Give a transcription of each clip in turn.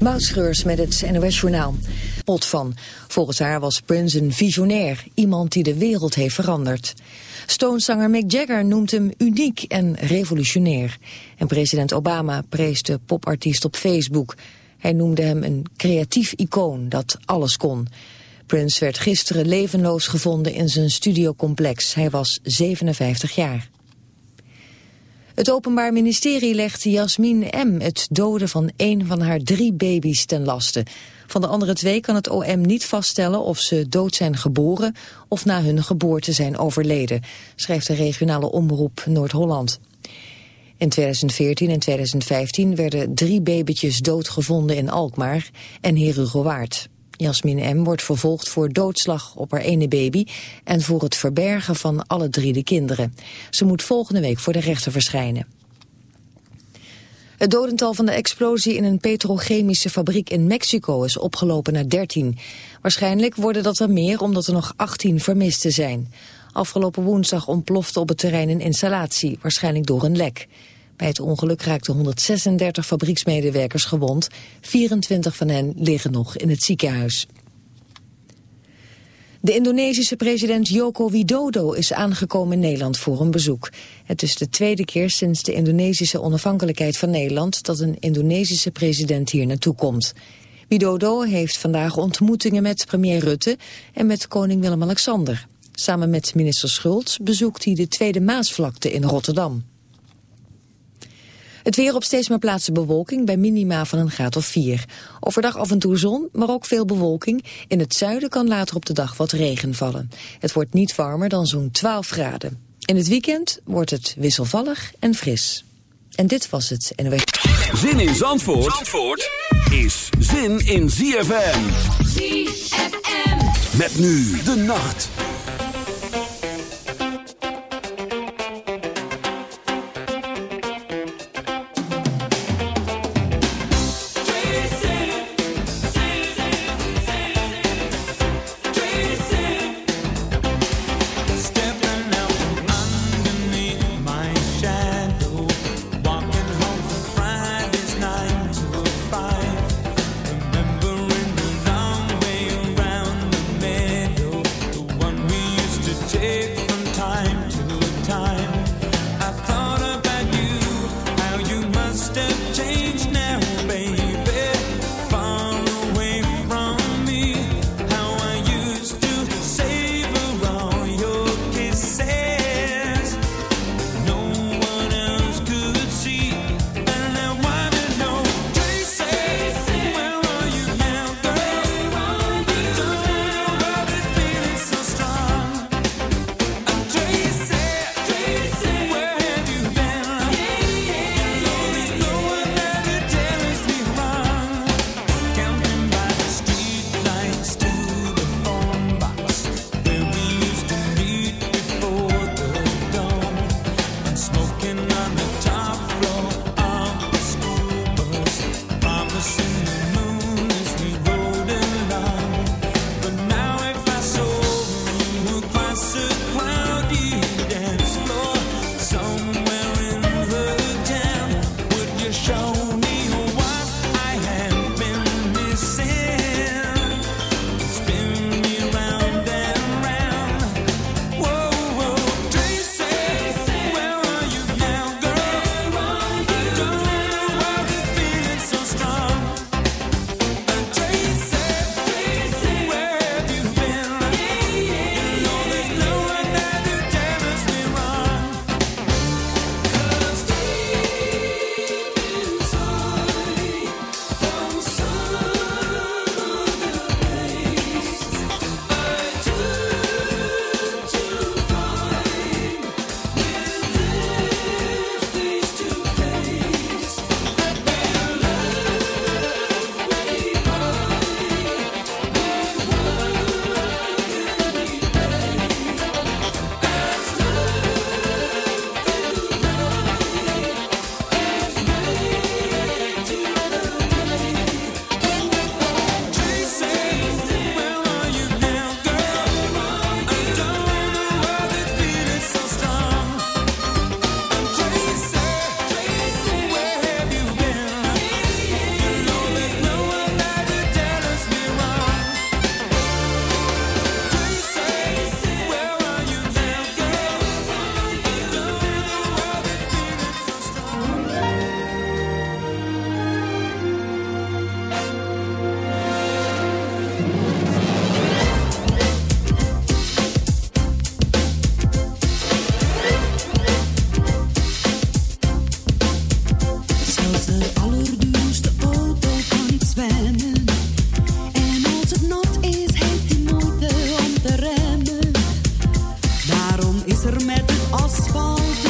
Mautschreurs met het NOS Journaal. Pot van. Volgens haar was Prince een visionair, iemand die de wereld heeft veranderd. Stonezanger Mick Jagger noemt hem uniek en revolutionair. En president Obama prees de popartiest op Facebook. Hij noemde hem een creatief icoon dat alles kon. Prince werd gisteren levenloos gevonden in zijn studiocomplex. Hij was 57 jaar. Het Openbaar Ministerie legt Jasmin M. het doden van één van haar drie baby's ten laste. Van de andere twee kan het OM niet vaststellen of ze dood zijn geboren of na hun geboorte zijn overleden, schrijft de regionale omroep Noord-Holland. In 2014 en 2015 werden drie babytjes doodgevonden in Alkmaar en Herugewaard. Jasmin M. wordt vervolgd voor doodslag op haar ene baby en voor het verbergen van alle drie de kinderen. Ze moet volgende week voor de rechter verschijnen. Het dodental van de explosie in een petrochemische fabriek in Mexico is opgelopen naar 13. Waarschijnlijk worden dat er meer omdat er nog 18 vermisten zijn. Afgelopen woensdag ontplofte op het terrein een installatie, waarschijnlijk door een lek. Bij het ongeluk raakten 136 fabrieksmedewerkers gewond. 24 van hen liggen nog in het ziekenhuis. De Indonesische president Joko Widodo is aangekomen in Nederland voor een bezoek. Het is de tweede keer sinds de Indonesische onafhankelijkheid van Nederland dat een Indonesische president hier naartoe komt. Widodo heeft vandaag ontmoetingen met premier Rutte en met koning Willem-Alexander. Samen met minister Schultz bezoekt hij de Tweede Maasvlakte in Rotterdam. Het weer op steeds meer plaatsen bewolking bij minima van een graad of 4. Overdag af en toe zon, maar ook veel bewolking. In het zuiden kan later op de dag wat regen vallen. Het wordt niet warmer dan zo'n 12 graden. In het weekend wordt het wisselvallig en fris. En dit was het. Zin in Zandvoort, Zandvoort is zin in ZFM. ZFM. Met nu de nacht. is er met asfalt?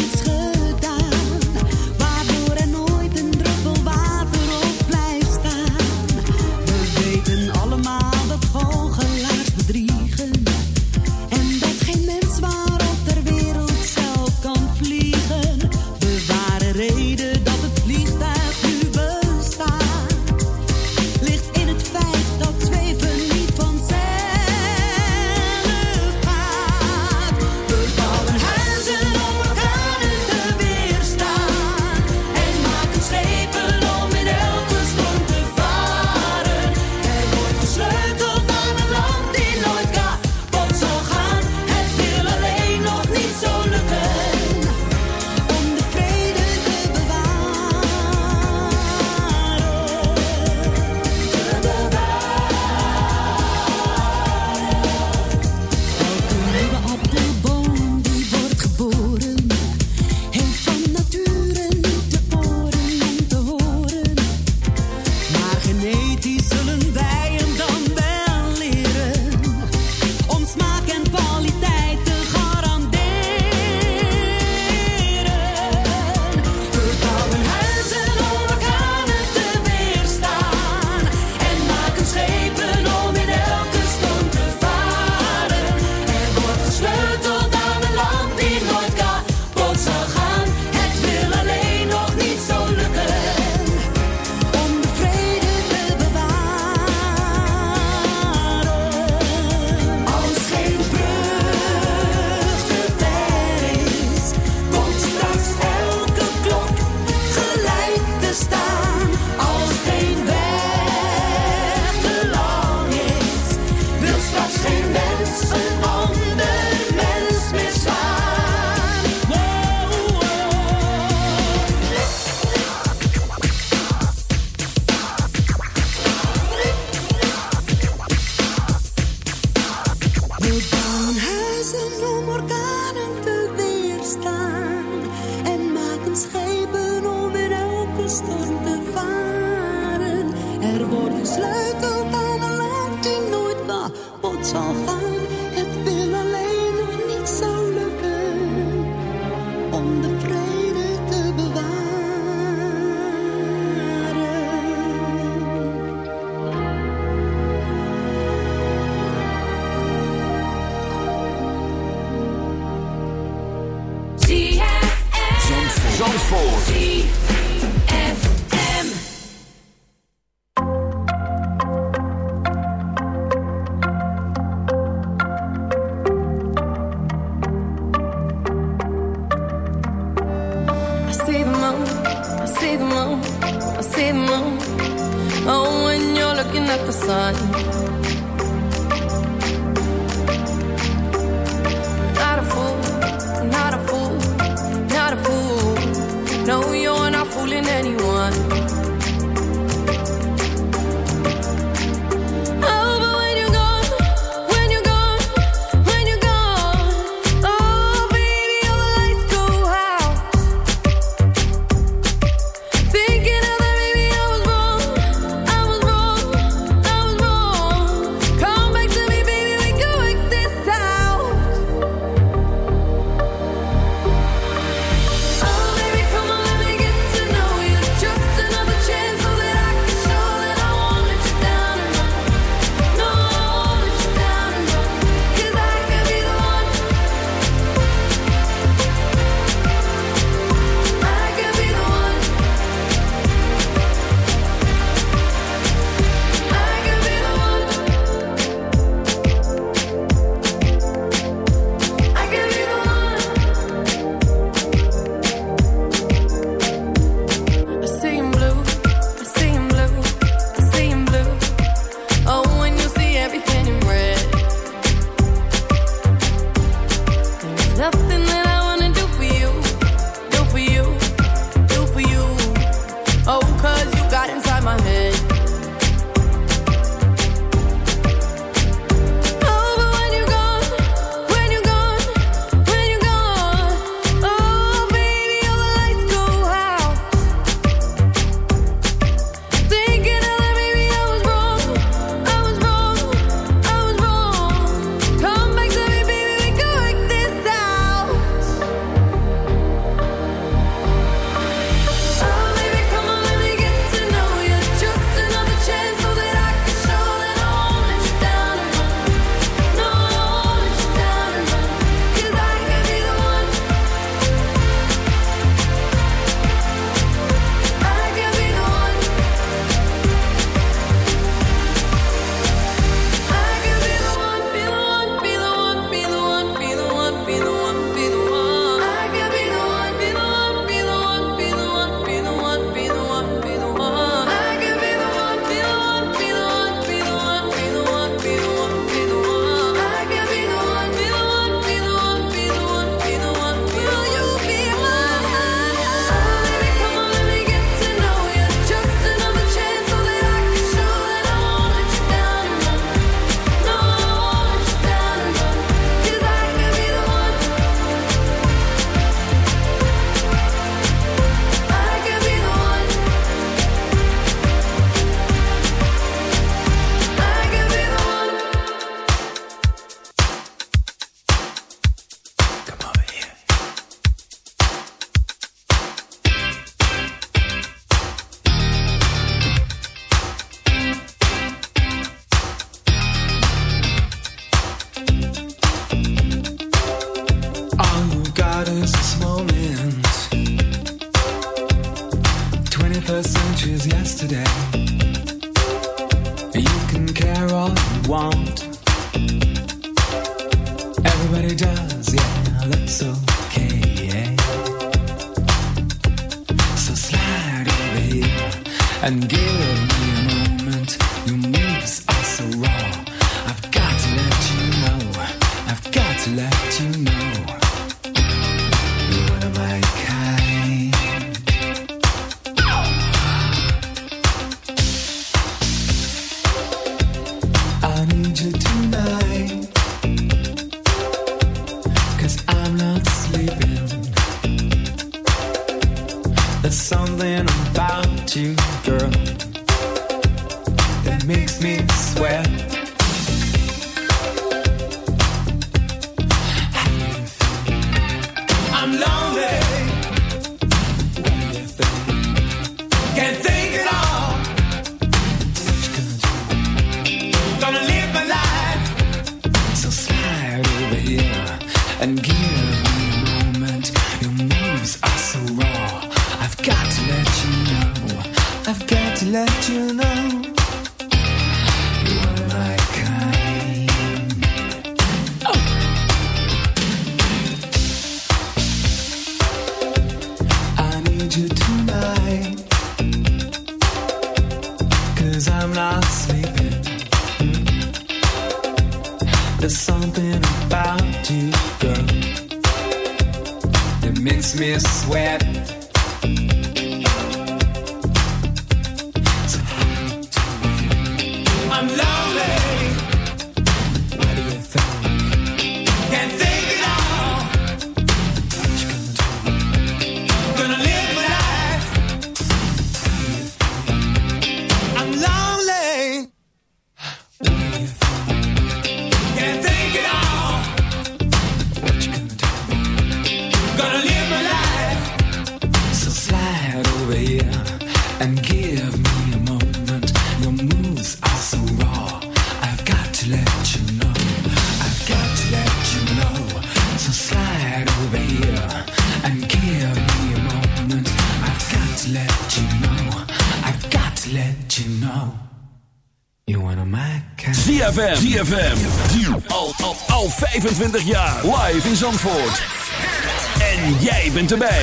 Jij bent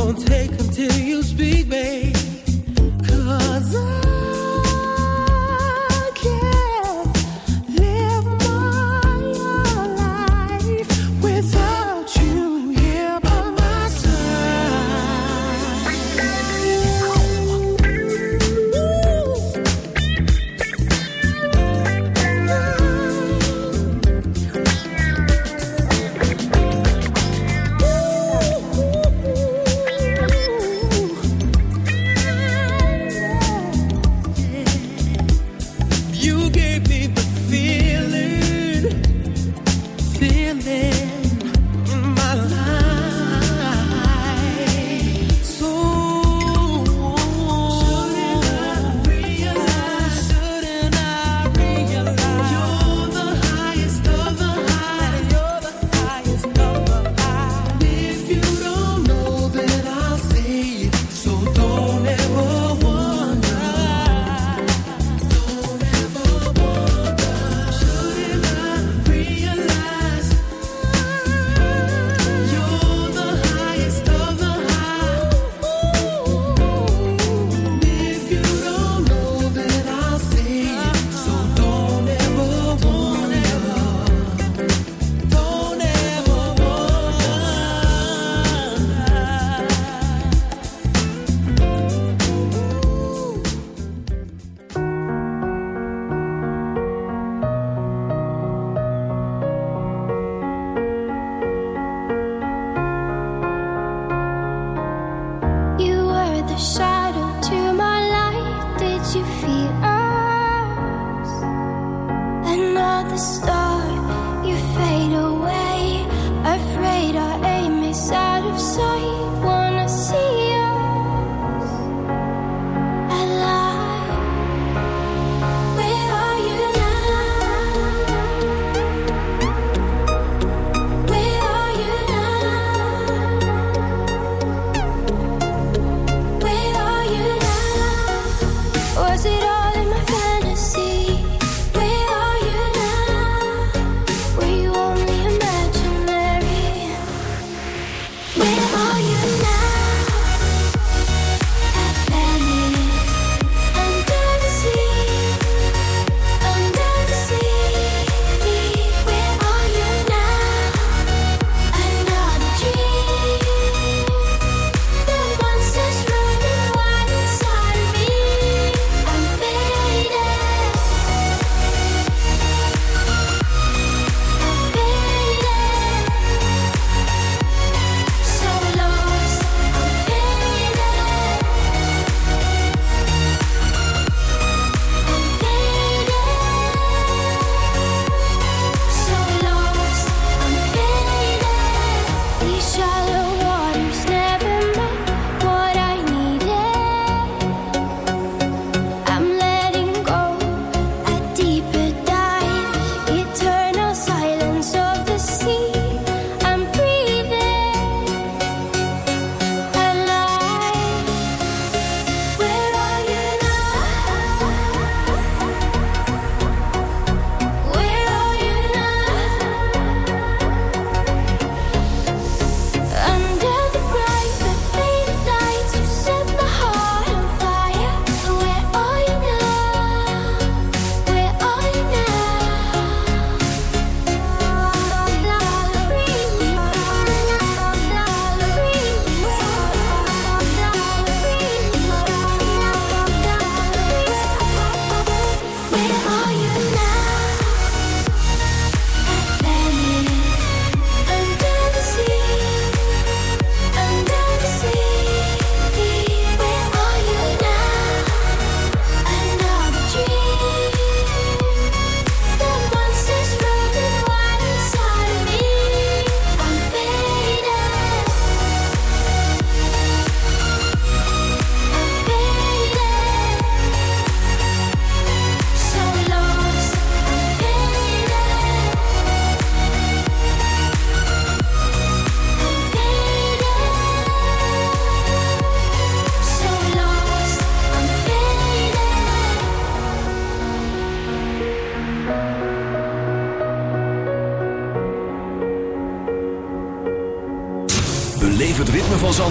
gonna take until you stars.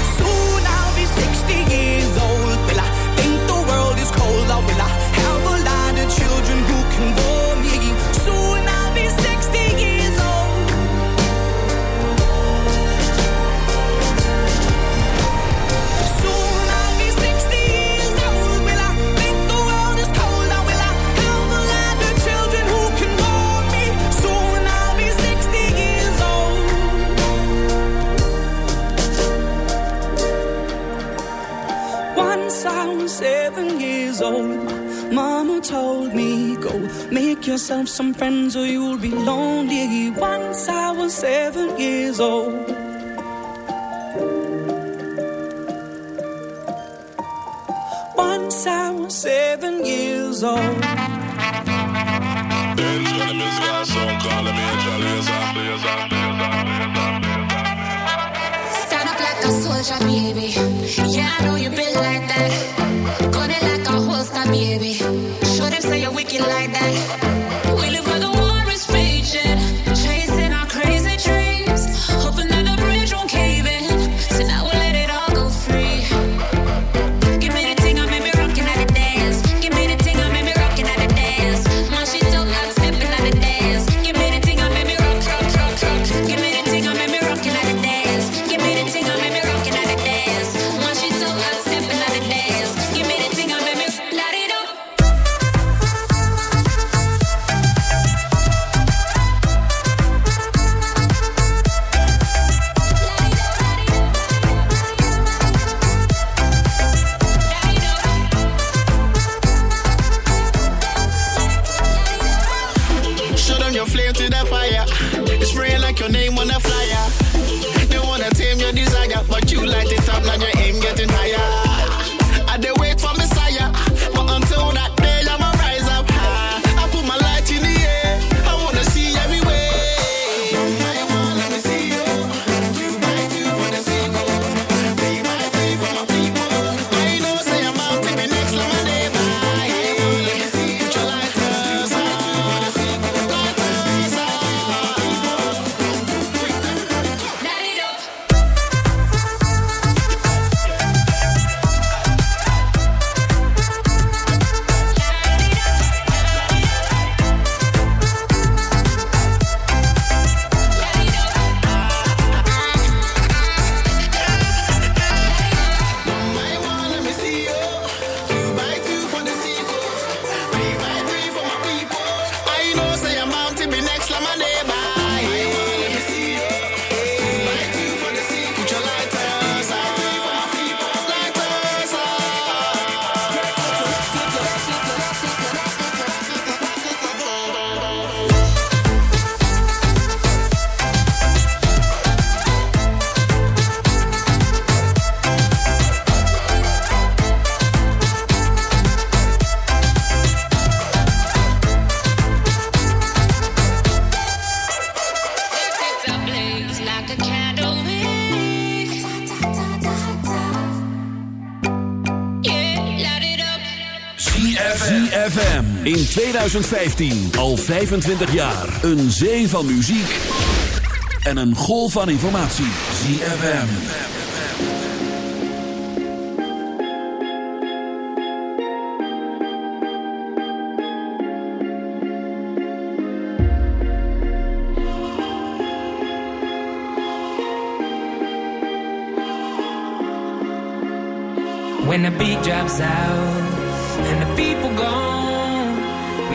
Some friends or you'll be Show them your flame to the fire. It's spraying like your name on a flyer. They wanna tame your desire, but you light it up, now your aim getting 2015, al 25 jaar. Een zee van muziek en een golf van informatie. ZFM. When the beat drops out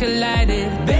collided.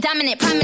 Dominant, prominent.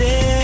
And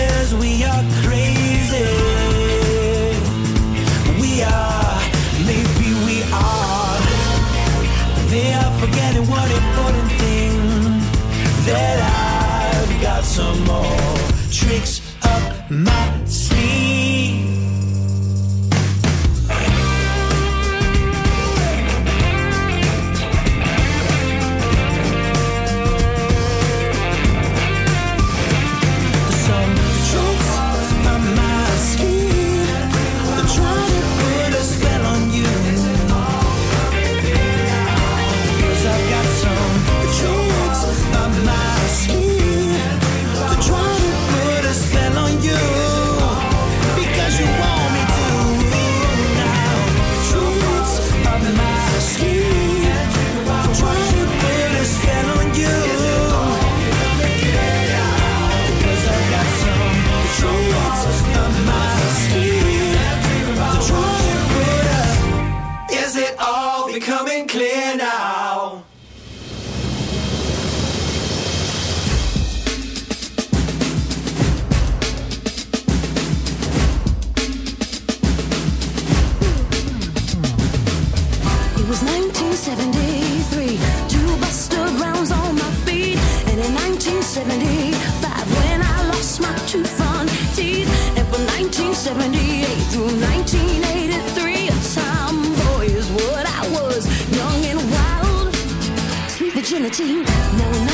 virginity. Now 1985,